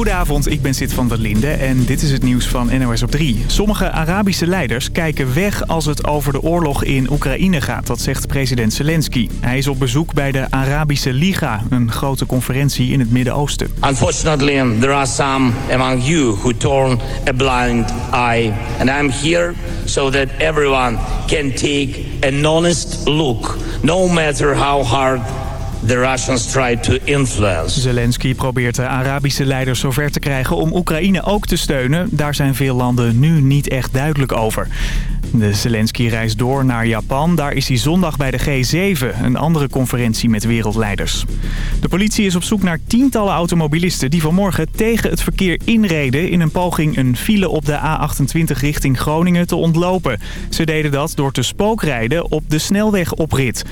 Goedenavond, ik ben Sid van der Linde en dit is het nieuws van NOS op 3. Sommige Arabische leiders kijken weg als het over de oorlog in Oekraïne gaat, dat zegt president Zelensky. Hij is op bezoek bij de Arabische Liga, een grote conferentie in het Midden-Oosten. Unfortunately, there are some among you who turn a blind eye. And I'm here so that everyone can take an honest look, no matter how hard the Russians to influence. Zelensky probeert de Arabische leiders zover te krijgen om Oekraïne ook te steunen. Daar zijn veel landen nu niet echt duidelijk over. De Zelensky reist door naar Japan. Daar is hij zondag bij de G7, een andere conferentie met wereldleiders. De politie is op zoek naar tientallen automobilisten die vanmorgen tegen het verkeer inreden... in een poging een file op de A28 richting Groningen te ontlopen. Ze deden dat door te spookrijden op de snelwegoprit.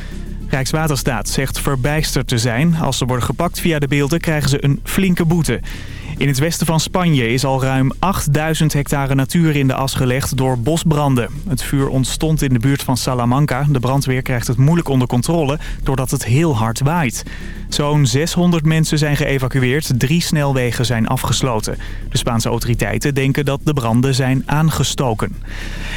Rijkswaterstaat zegt verbijsterd te zijn. Als ze worden gepakt via de beelden krijgen ze een flinke boete. In het westen van Spanje is al ruim 8000 hectare natuur in de as gelegd door bosbranden. Het vuur ontstond in de buurt van Salamanca. De brandweer krijgt het moeilijk onder controle doordat het heel hard waait. Zo'n 600 mensen zijn geëvacueerd. Drie snelwegen zijn afgesloten. De Spaanse autoriteiten denken dat de branden zijn aangestoken.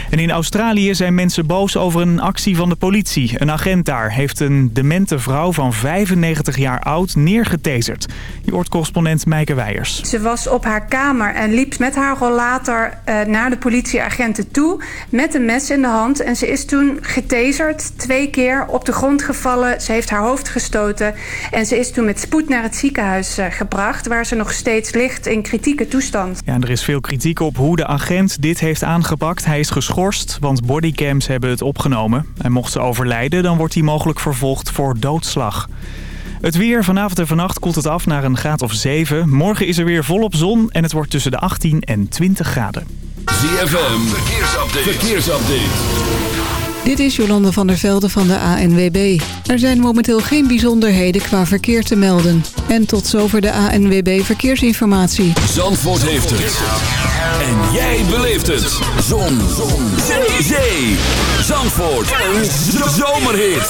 En in Australië zijn mensen boos over een actie van de politie. Een agent daar heeft een demente vrouw van 95 jaar oud neergetaserd. Je hoort correspondent Meike Weijers. Ze was op haar kamer en liep met haar rollator uh, naar de politieagenten toe... met een mes in de hand. En ze is toen getaserd, twee keer op de grond gevallen. Ze heeft haar hoofd gestoten... En ze is toen met spoed naar het ziekenhuis uh, gebracht... waar ze nog steeds ligt in kritieke toestand. Ja, er is veel kritiek op hoe de agent dit heeft aangepakt. Hij is geschorst, want bodycams hebben het opgenomen. En mocht ze overlijden, dan wordt hij mogelijk vervolgd voor doodslag. Het weer vanavond en vannacht koelt het af naar een graad of 7. Morgen is er weer volop zon en het wordt tussen de 18 en 20 graden. ZFM, verkeersupdate. verkeersupdate. Dit is Jolande van der Velde van de ANWB. Er zijn momenteel geen bijzonderheden qua verkeer te melden. En tot zover de ANWB Verkeersinformatie. Zandvoort heeft het. En jij beleeft het. Zon. Zon. Zee. Zee. Zandvoort. Een zomerhit.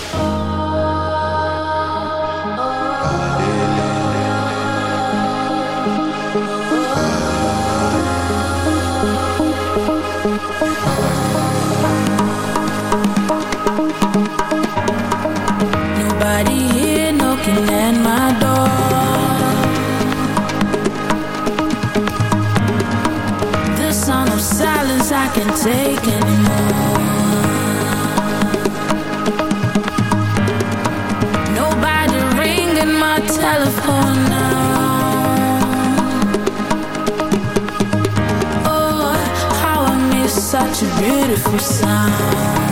Take anymore. Nobody ringing my telephone now. Oh, how I miss such a beautiful sound.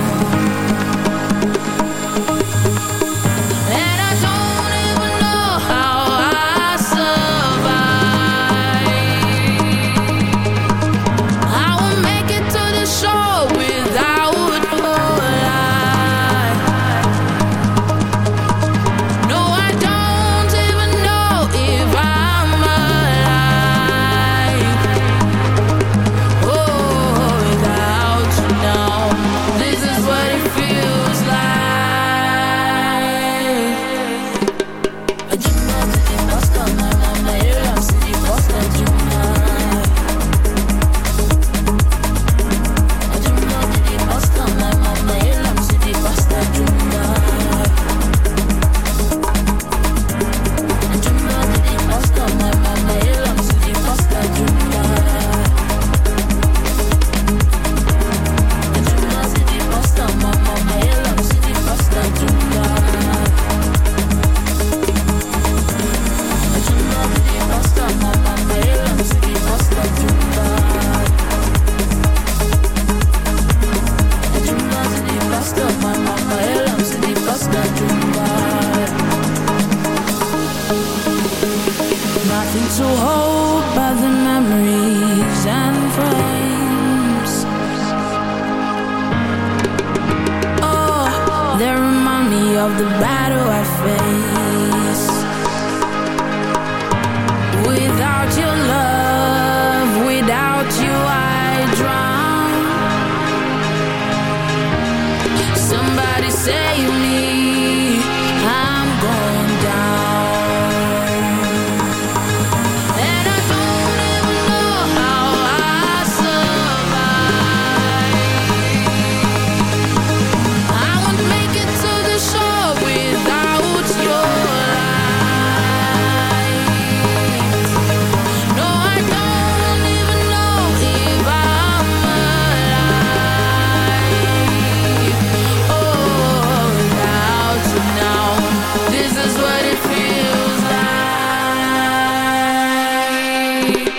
Yeah.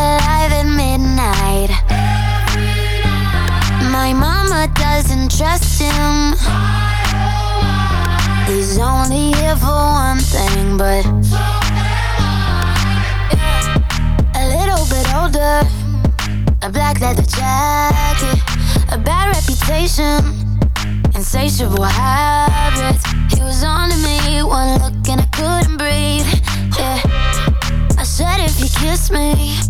alive at midnight. My mama doesn't trust him. He's only here for one thing, but so yeah. a little bit older, a black leather jacket, a bad reputation insatiable habits. He was on to me, one look and I couldn't breathe. Yeah, I said if you kiss me.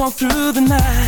on through the night.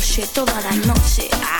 shit toda la noche.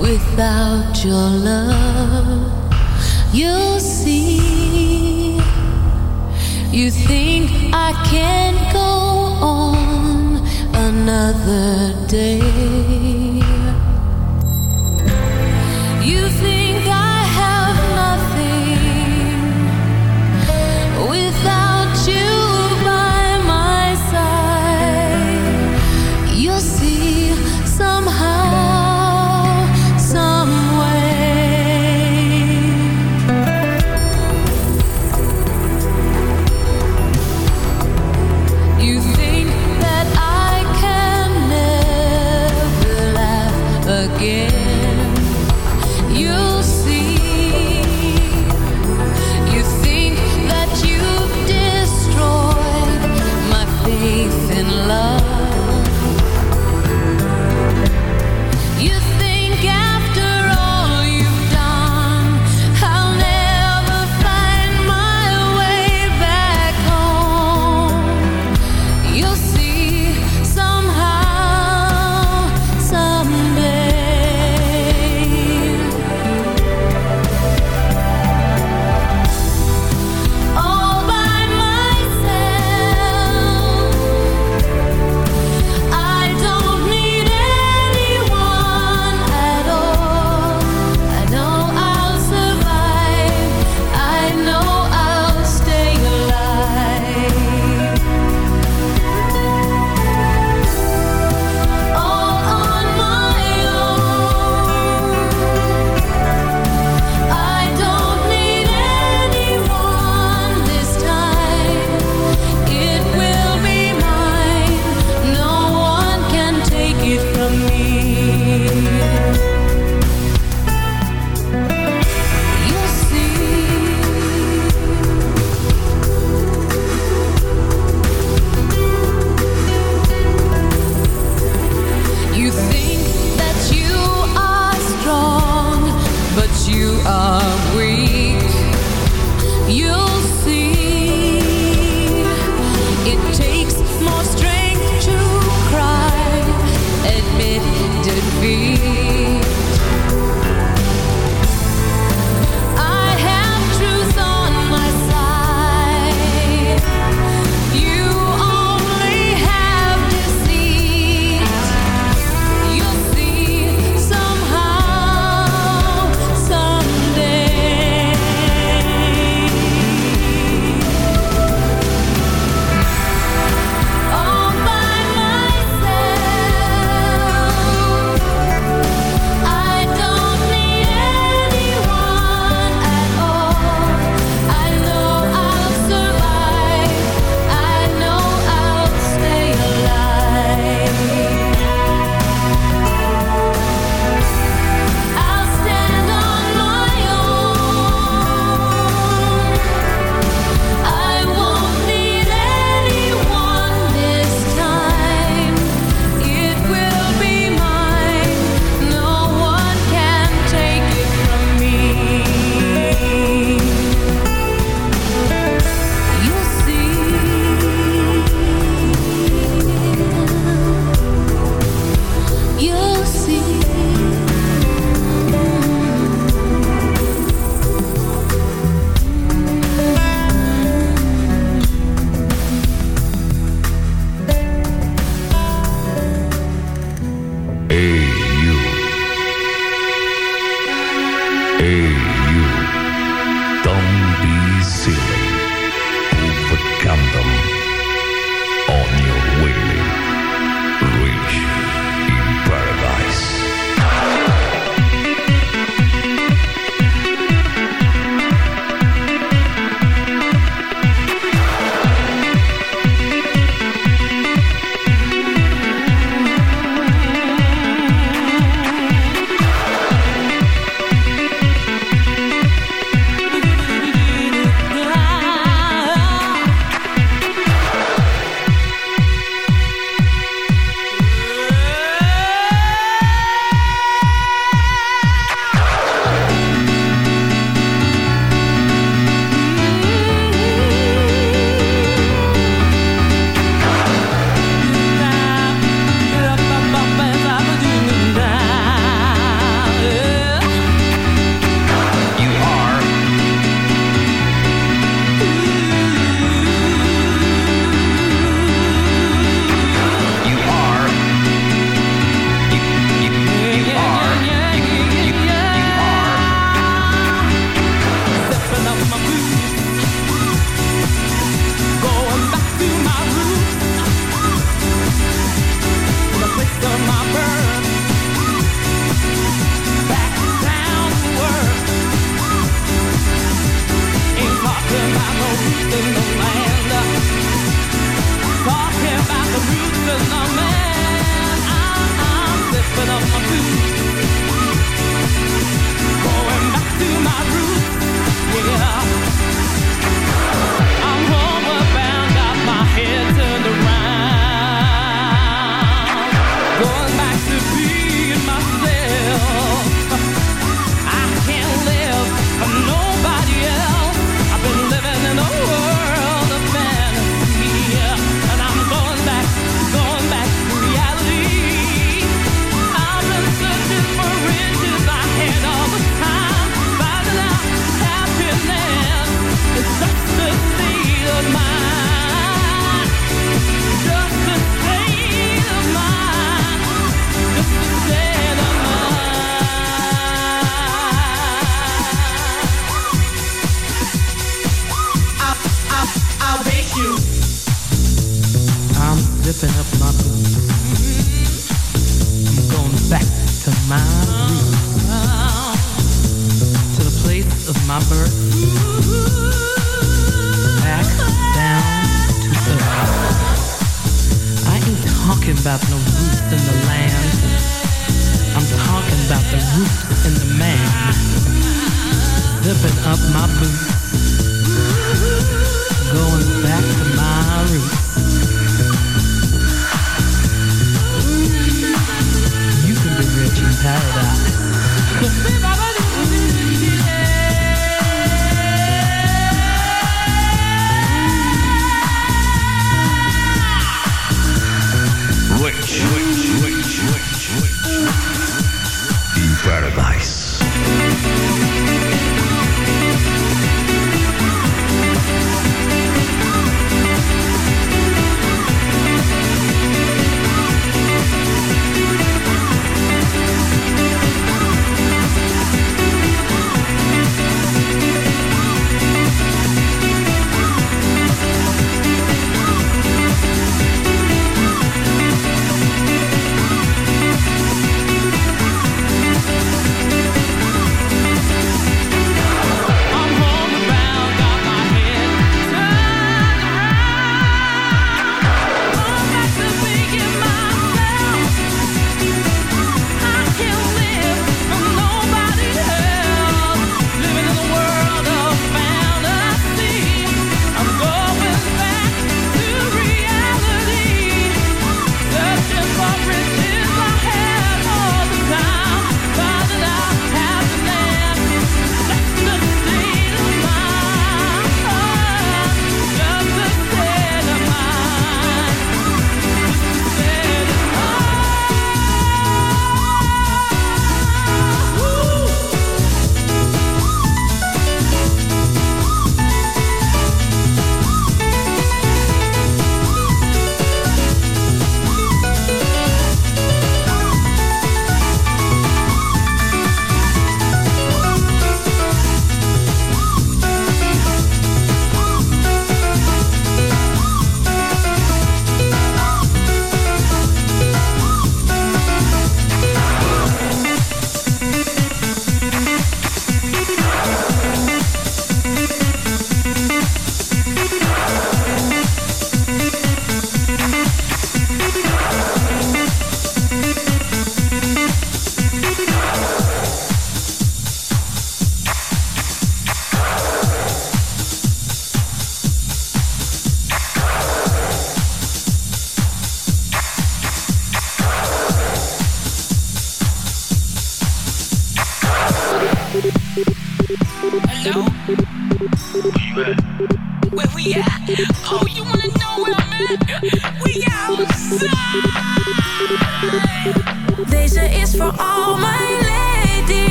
without your love. You see, you think I can go on another day.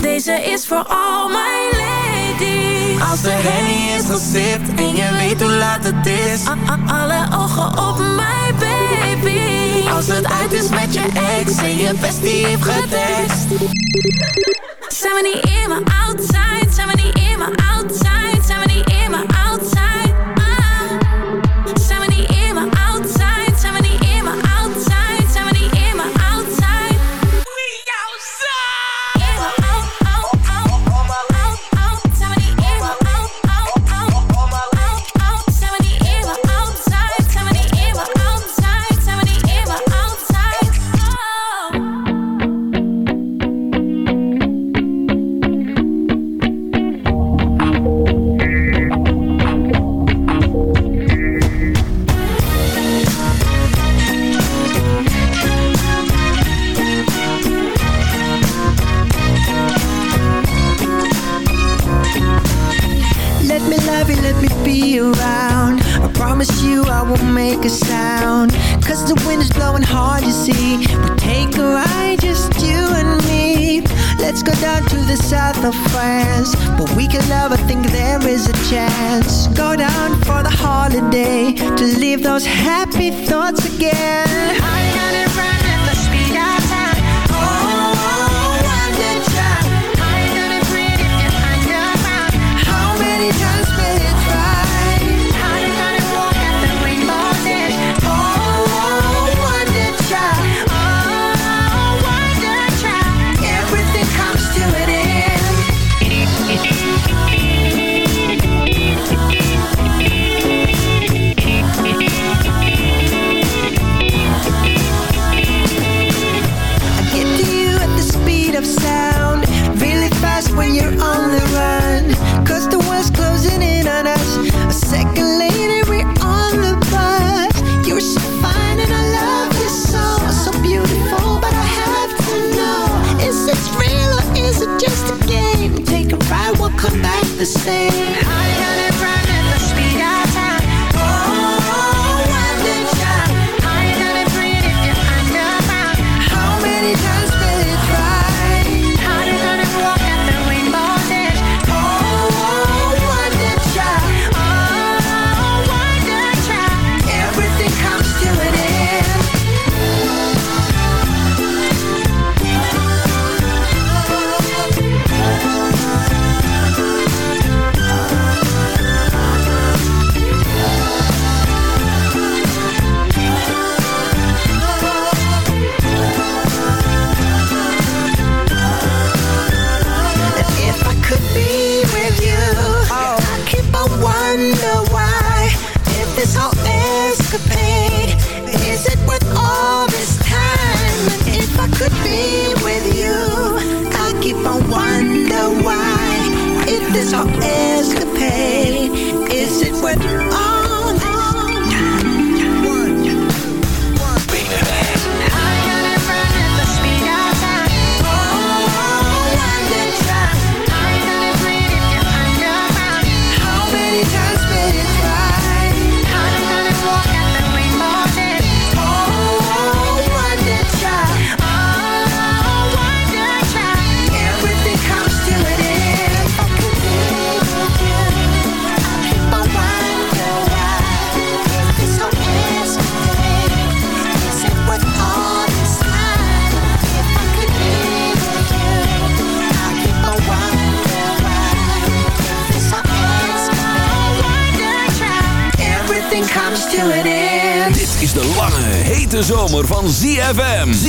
Deze is voor al mijn ladies. Als de henny is gesipt en je weet hoe laat het is. A alle ogen op mijn baby. Als het uit is met je ex en je bestie heeft getest. Zijn we niet in mijn outside? plans But we could love, I think there is a chance. Go down for the holiday To leave those happy thoughts again. I sing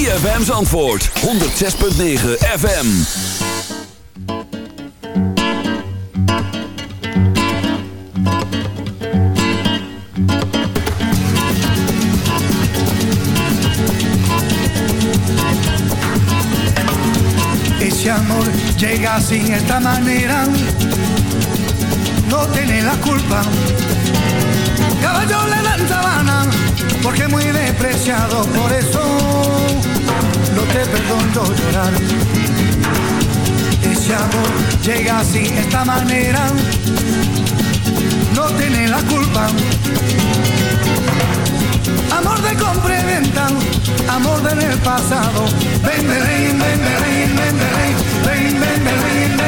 ZFM's antwoord. 106.9 FM. Amor llega sin esta manera. No tiene la culpa. Caballo le dan sabana porque muy despreciado, por eso te perdono llorar. Ese amor llega así, esta manera, no tiene la culpa. Amor de compra y venta, amor del pasado. Ven, ven, ven, ven, ven, ven, ven, ven, ven, ven, ven,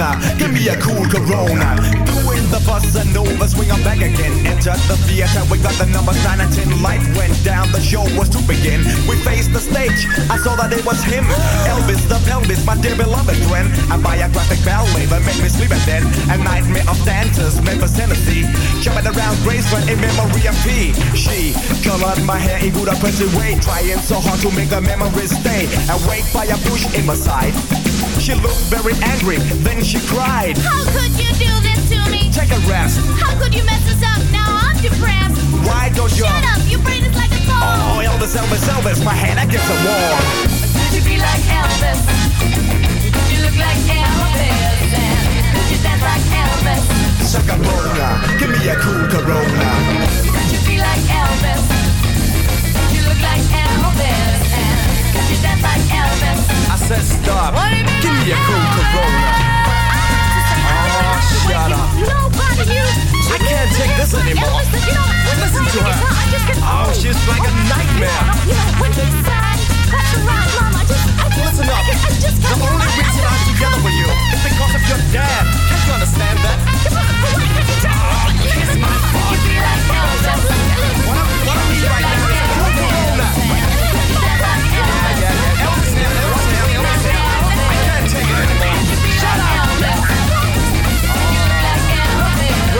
呐、啊，give me a cool Corona. Doing the bossa nova, swing on back again. Entered the theater, we got the number 9 and 10. Life went down, the show was to begin. We faced the stage, I saw that it was him. Elvis the pelvis, my dear beloved friend. A biographic ballet that made me sleep at then. A nightmare of dancers, Memphis, Tennessee. Jumping around Graceland in memory of P. She colored my hair in Budapest way, trying so hard to make the memories stay. Awake by a push in my side. She looked very angry, then she cried. How could you do this to me? Take a rest. How could you mess us up? Now I'm depressed. Why don't you? Shut up, your brain is like a phone. Oh, Elvis, Elvis, Elvis, my hand against the wall. Could you be like Elvis? Could you look like Elvis? And could you dance like Elvis? Shaka Bona, give me a cool Corona. Could you be like Elvis? Could you look like Elvis? And could you dance like Elvis? I said stop. What do you mean Give me a cool Corona. to you. I can't take this anymore. Listen, you know, listen to her. Oh, she's like a nightmare. Listen up. The only reason I'm together with you is because of your dad. Can't you understand that? Ah, oh, kiss my father. What are we right now?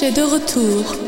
J'ai de retour.